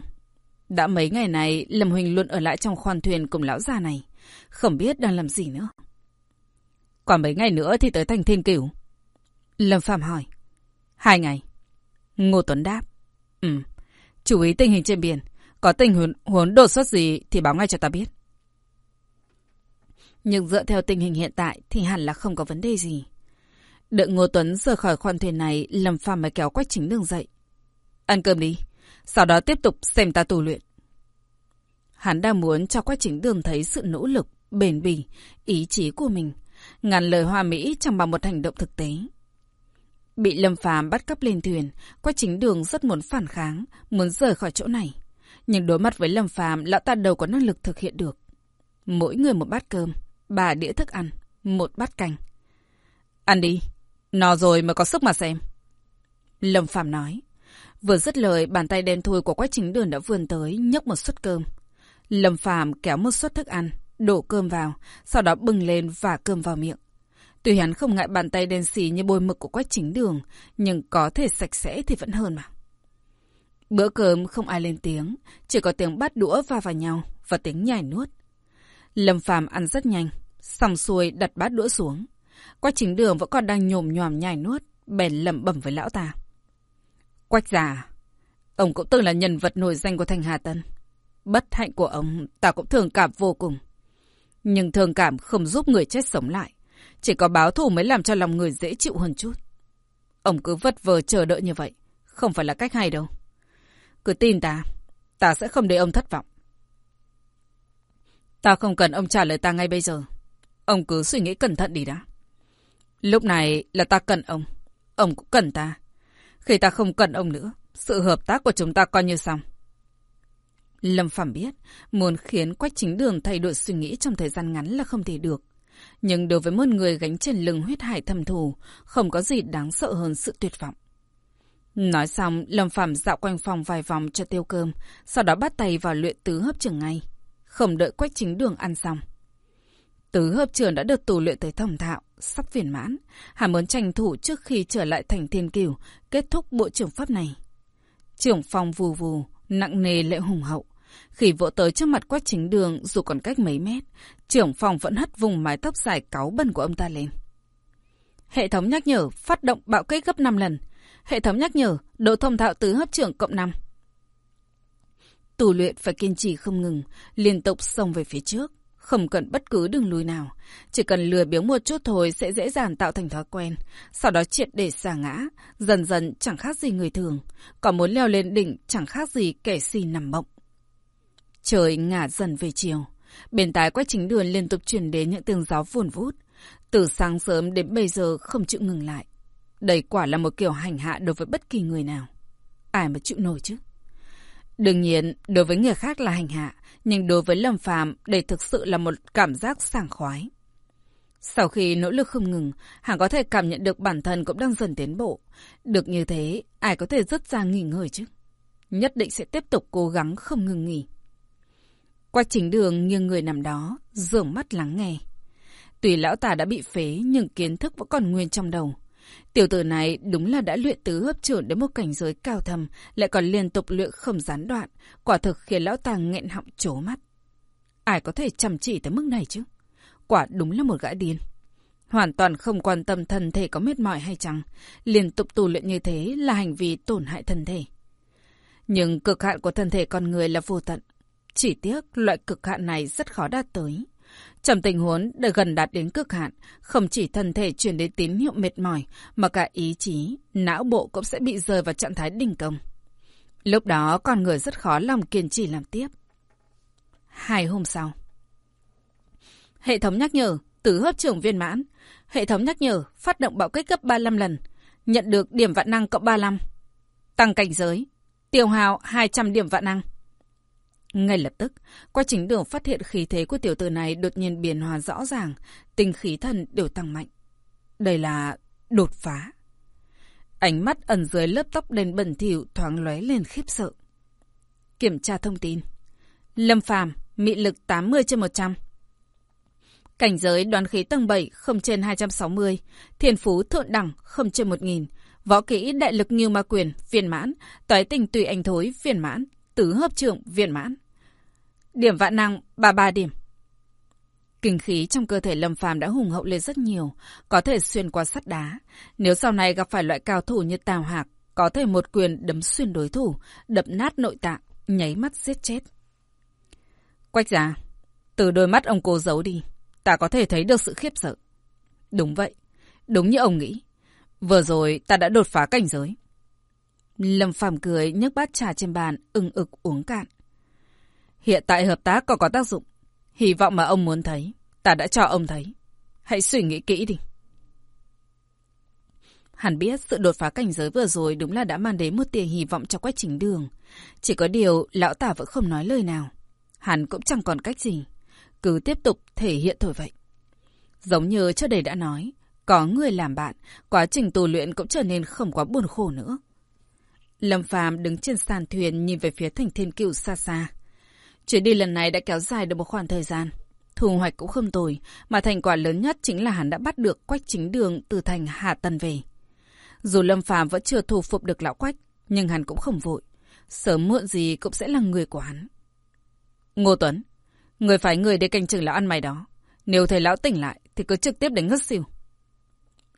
Đã mấy ngày này, Lâm Huỳnh luôn ở lại trong khoan thuyền cùng lão già này, không biết đang làm gì nữa. Còn mấy ngày nữa thì tới thành thiên cửu. Lâm Phạm hỏi. Hai ngày. Ngô Tuấn đáp. Ừ, chú ý tình hình trên biển. Có tình huống, huống đột xuất gì thì báo ngay cho ta biết. Nhưng dựa theo tình hình hiện tại thì hẳn là không có vấn đề gì. Đợi Ngô Tuấn rời khỏi khoan thuyền này, Lâm Phàm mới kéo Quách Chính Đường dậy. Ăn cơm đi, sau đó tiếp tục xem ta tu luyện. Hắn đang muốn cho Quách Chính Đường thấy sự nỗ lực, bền bỉ, ý chí của mình, ngàn lời hoa mỹ trong bằng một hành động thực tế. Bị Lâm Phàm bắt cắp lên thuyền, Quách Chính Đường rất muốn phản kháng, muốn rời khỏi chỗ này. Nhưng đối mặt với Lâm Phàm, lão ta đâu có năng lực thực hiện được. Mỗi người một bát cơm, ba đĩa thức ăn, một bát canh. Ăn đi, no rồi mới có sức mà xem. Lâm Phàm nói. Vừa dứt lời, bàn tay đen thui của Quách Chính Đường đã vươn tới, nhấc một suất cơm. Lâm Phàm kéo một suất thức ăn, đổ cơm vào, sau đó bừng lên và cơm vào miệng. Tuy hắn không ngại bàn tay đen xì như bôi mực của Quách Chính Đường, nhưng có thể sạch sẽ thì vẫn hơn mà. Bữa cơm không ai lên tiếng, chỉ có tiếng bát đũa va vào nhau và tiếng nhai nuốt. Lâm Phàm ăn rất nhanh, xong xuôi đặt bát đũa xuống. Quách chính đường vẫn còn đang nhồm nhòm nhai nuốt, bèn lẩm bẩm với lão ta. Quách già, ông cũng từng là nhân vật nổi danh của thành Hà Tân. Bất hạnh của ông, ta cũng thường cảm vô cùng. Nhưng thường cảm không giúp người chết sống lại. Chỉ có báo thù mới làm cho lòng người dễ chịu hơn chút. Ông cứ vất vờ chờ đợi như vậy, không phải là cách hay đâu. Cứ tin ta, ta sẽ không để ông thất vọng. Ta không cần ông trả lời ta ngay bây giờ. Ông cứ suy nghĩ cẩn thận đi đã. Lúc này là ta cần ông. Ông cũng cần ta. Khi ta không cần ông nữa, sự hợp tác của chúng ta coi như xong. Lâm Phạm biết, muốn khiến Quách Chính Đường thay đổi suy nghĩ trong thời gian ngắn là không thể được. Nhưng đối với một người gánh trên lưng huyết hải thầm thù, không có gì đáng sợ hơn sự tuyệt vọng. Nói xong, Lâm Phạm dạo quanh phòng vài vòng cho tiêu cơm, sau đó bắt tay vào luyện tứ hấp trường ngay. Không đợi Quách Chính Đường ăn xong. Tứ hấp trường đã được tù luyện tới thông thạo, sắp viên mãn. Hàm muốn tranh thủ trước khi trở lại thành thiên kiều, kết thúc bộ trưởng pháp này. Trưởng phòng vù vù, nặng nề lệ hùng hậu. Khi vỗ tới trước mặt quách chính đường dù còn cách mấy mét, trưởng phòng vẫn hất vùng mái tóc dài cáu bẩn của ông ta lên. Hệ thống nhắc nhở phát động bạo kích gấp 5 lần. Hệ thống nhắc nhở độ thông thạo tứ hấp trưởng cộng 5. Tù luyện phải kiên trì không ngừng, liên tục xông về phía trước. Không cần bất cứ đường lùi nào. Chỉ cần lừa biếng một chút thôi sẽ dễ dàng tạo thành thói quen. Sau đó triệt để xả ngã. Dần dần chẳng khác gì người thường. Còn muốn leo lên đỉnh chẳng khác gì kẻ si nằm mộng. Trời ngả dần về chiều. Bên tai quách chính đường liên tục truyền đến những tiếng gió vùn vút. Từ sáng sớm đến bây giờ không chịu ngừng lại. Đây quả là một kiểu hành hạ đối với bất kỳ người nào. Ai mà chịu nổi chứ? Đương nhiên, đối với người khác là hành hạ, nhưng đối với Lâm Phàm đây thực sự là một cảm giác sảng khoái. Sau khi nỗ lực không ngừng, hắn có thể cảm nhận được bản thân cũng đang dần tiến bộ. Được như thế, ai có thể dứt ra nghỉ ngơi chứ? Nhất định sẽ tiếp tục cố gắng không ngừng nghỉ. Qua chính đường nghiêng người nằm đó, dường mắt lắng nghe. Tuy lão tà đã bị phế nhưng kiến thức vẫn còn nguyên trong đầu. Tiểu tử này đúng là đã luyện tứ hấp trưởng đến một cảnh giới cao thầm, lại còn liên tục luyện không gián đoạn, quả thực khiến lão tàng nghẹn họng trố mắt. Ai có thể chăm chỉ tới mức này chứ? Quả đúng là một gã điên. Hoàn toàn không quan tâm thân thể có mệt mỏi hay chăng, liên tục tu luyện như thế là hành vi tổn hại thân thể. Nhưng cực hạn của thân thể con người là vô tận. Chỉ tiếc loại cực hạn này rất khó đạt tới. Trong tình huống đã gần đạt đến cực hạn, không chỉ thân thể chuyển đến tín hiệu mệt mỏi, mà cả ý chí, não bộ cũng sẽ bị rơi vào trạng thái đình công. Lúc đó con người rất khó lòng kiên trì làm tiếp. Hai hôm sau. Hệ thống nhắc nhở, tứ hấp trưởng viên mãn. Hệ thống nhắc nhở, phát động bạo kích gấp 35 lần. Nhận được điểm vạn năng cộng 35. Tăng cảnh giới. Tiêu hào 200 điểm vạn năng. Ngay lập tức, quá trình đường phát hiện khí thế của tiểu tử này đột nhiên biến hóa rõ ràng, tình khí thần đều tăng mạnh. Đây là đột phá. Ánh mắt ẩn dưới lớp tóc đen bẩn thỉu thoáng lóe lên khiếp sợ. Kiểm tra thông tin. Lâm Phàm, mị lực 80 trên 100. Cảnh giới đoán khí tầng 7 không trên 260, thiên phú thượng đẳng không trên 1000, võ kỹ đại lực nghiêu ma quyền viên mãn, toái tình tùy ảnh thối viên mãn, tứ hợp trưởng viên mãn. Điểm vạn năng 33 điểm. Kinh khí trong cơ thể Lâm Phàm đã hùng hậu lên rất nhiều, có thể xuyên qua sắt đá. Nếu sau này gặp phải loại cao thủ như Tào Hạc, có thể một quyền đấm xuyên đối thủ, đập nát nội tạng, nháy mắt giết chết. Quách giá, từ đôi mắt ông cô giấu đi, ta có thể thấy được sự khiếp sợ. Đúng vậy, đúng như ông nghĩ. Vừa rồi ta đã đột phá cảnh giới. Lâm Phàm cười nhấc bát trà trên bàn, ưng ực uống cạn. Hiện tại hợp tác còn có tác dụng. Hy vọng mà ông muốn thấy, ta đã cho ông thấy. Hãy suy nghĩ kỹ đi. Hắn biết sự đột phá cảnh giới vừa rồi đúng là đã mang đến một tia hy vọng cho quách chính đường. Chỉ có điều lão tả vẫn không nói lời nào. Hắn cũng chẳng còn cách gì. Cứ tiếp tục thể hiện thôi vậy. Giống như trước đây đã nói, có người làm bạn, quá trình tu luyện cũng trở nên không quá buồn khổ nữa. Lâm Phàm đứng trên sàn thuyền nhìn về phía thành thiên cửu xa xa. Chuyến đi lần này đã kéo dài được một khoảng thời gian. Thu hoạch cũng không tồi, mà thành quả lớn nhất chính là hắn đã bắt được quách chính đường từ thành Hà Tân về. Dù Lâm Phàm vẫn chưa thu phục được lão quách, nhưng hắn cũng không vội. Sớm muộn gì cũng sẽ là người của hắn. Ngô Tuấn, người phải người để canh chừng lão ăn mày đó. Nếu thấy lão tỉnh lại thì cứ trực tiếp đánh ngất xỉu.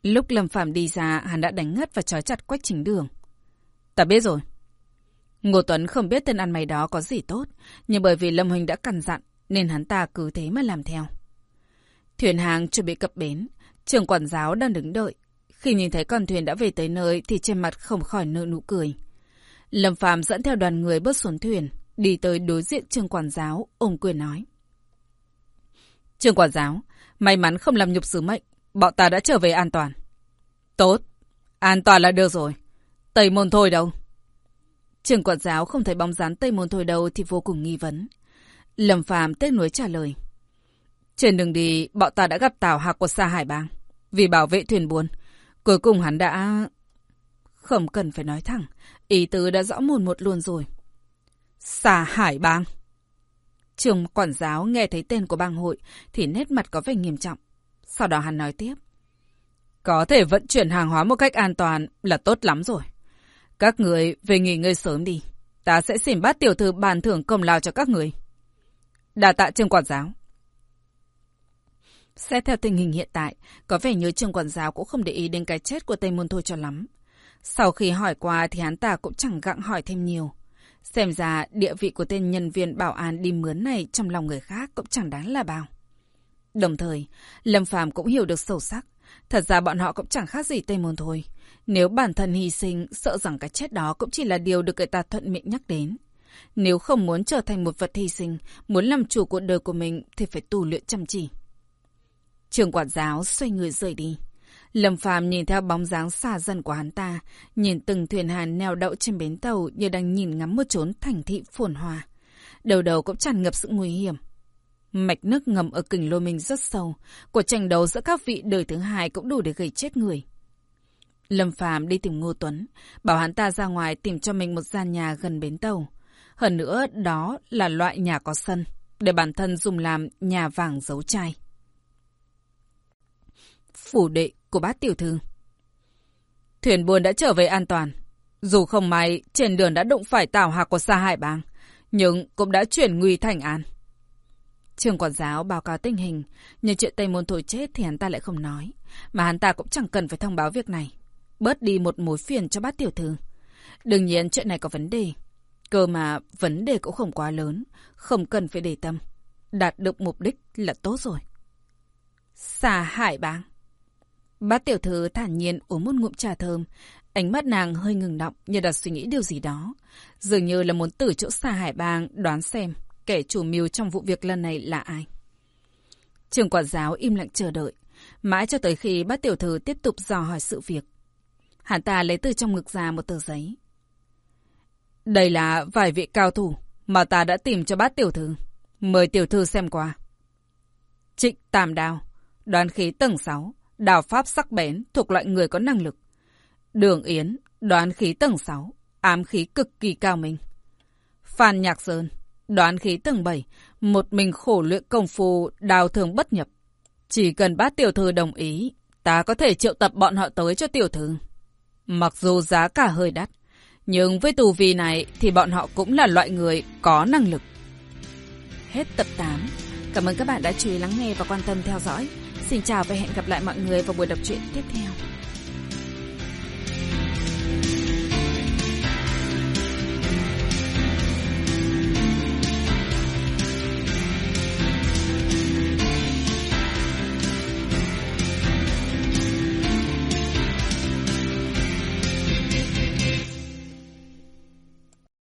Lúc Lâm Phàm đi ra, hắn đã đánh ngất và trói chặt quách chính đường. Ta biết rồi. Ngô Tuấn không biết tên ăn mày đó có gì tốt, nhưng bởi vì Lâm Huynh đã cằn dặn, nên hắn ta cứ thế mà làm theo. Thuyền hàng chuẩn bị cập bến, trường quản giáo đang đứng đợi. Khi nhìn thấy con thuyền đã về tới nơi thì trên mặt không khỏi nở nụ cười. Lâm Phàm dẫn theo đoàn người bước xuống thuyền, đi tới đối diện trường quản giáo, ôm quyền nói. Trường quản giáo, may mắn không làm nhục sứ mệnh, bọn ta đã trở về an toàn. Tốt, an toàn là được rồi. Tây môn thôi đâu? Trường quản giáo không thấy bóng dáng Tây môn thôi đâu thì vô cùng nghi vấn. Lâm Phàm tiếc nuối trả lời. Trên đường đi, bọn ta đã gặp Tào Hạc của Sa Hải Bang. Vì bảo vệ thuyền buôn, cuối cùng hắn đã... Không cần phải nói thẳng, ý tứ đã rõ mồn một luôn rồi. Sa Hải Bang. Trường quản giáo nghe thấy tên của bang hội thì nét mặt có vẻ nghiêm trọng. Sau đó hắn nói tiếp. Có thể vận chuyển hàng hóa một cách an toàn là tốt lắm rồi. Các người về nghỉ ngơi sớm đi. Ta sẽ xin bát tiểu thư bàn thưởng công lao cho các người. Đà tạ trường quản giáo. Xét theo tình hình hiện tại, có vẻ như trường quản giáo cũng không để ý đến cái chết của Tây Môn Thôi cho lắm. Sau khi hỏi qua thì hắn ta cũng chẳng gặng hỏi thêm nhiều. Xem ra địa vị của tên nhân viên bảo an đi mướn này trong lòng người khác cũng chẳng đáng là bao. Đồng thời, Lâm Phàm cũng hiểu được sâu sắc. Thật ra bọn họ cũng chẳng khác gì Tây Môn thôi. Nếu bản thân hy sinh, sợ rằng cái chết đó cũng chỉ là điều được người ta thuận miệng nhắc đến. Nếu không muốn trở thành một vật hy sinh, muốn làm chủ cuộc đời của mình thì phải tu luyện chăm chỉ. Trường quản giáo xoay người rời đi. Lâm Phàm nhìn theo bóng dáng xa dần của hắn ta, nhìn từng thuyền hàn neo đậu trên bến tàu như đang nhìn ngắm một chốn thành thị phồn hoa. Đầu đầu cũng tràn ngập sự nguy hiểm. Mạch nước ngầm ở kình lôi minh rất sâu, cuộc tranh đấu giữa các vị đời thứ hai cũng đủ để gây chết người. Lâm Phàm đi tìm Ngô Tuấn, bảo hắn ta ra ngoài tìm cho mình một gian nhà gần bến tàu. Hơn nữa, đó là loại nhà có sân, để bản thân dùng làm nhà vàng giấu trai. Phủ đệ của bát tiểu thư Thuyền buôn đã trở về an toàn. Dù không may, trên đường đã đụng phải tàu hạc của Sa Hải Bang, nhưng cũng đã chuyển nguy thành an. Trường quản giáo báo cáo tình hình, nhưng chuyện Tây Môn Thổi chết thì hắn ta lại không nói, mà hắn ta cũng chẳng cần phải thông báo việc này bớt đi một mối phiền cho bát tiểu thư. Đương nhiên chuyện này có vấn đề. Cơ mà vấn đề cũng không quá lớn, không cần phải để tâm. Đạt được mục đích là tốt rồi. Xà hải bang. Bát tiểu thư thản nhiên uống một ngụm trà thơm. Ánh mắt nàng hơi ngừng động như đặt suy nghĩ điều gì đó. Dường như là muốn từ chỗ xà hải bang đoán xem kẻ chủ mưu trong vụ việc lần này là ai. Trường quản giáo im lặng chờ đợi. Mãi cho tới khi bát tiểu thư tiếp tục dò hỏi sự việc. Hắn ta lấy từ trong ngực ra một tờ giấy. Đây là vài vị cao thủ mà ta đã tìm cho bát tiểu thư. Mời tiểu thư xem qua. Trịnh Tam Đào, đoán khí tầng 6, đào pháp sắc bén thuộc loại người có năng lực. Đường Yến, đoán khí tầng 6, ám khí cực kỳ cao minh. Phan Nhạc Sơn, đoán khí tầng 7, một mình khổ luyện công phu đào thường bất nhập. Chỉ cần bát tiểu thư đồng ý, ta có thể triệu tập bọn họ tới cho tiểu thư. Mặc dù giá cả hơi đắt, nhưng với tù vi này thì bọn họ cũng là loại người có năng lực. Hết tập 8. Cảm ơn các bạn đã chú ý lắng nghe và quan tâm theo dõi. Xin chào và hẹn gặp lại mọi người vào buổi đọc truyện tiếp theo.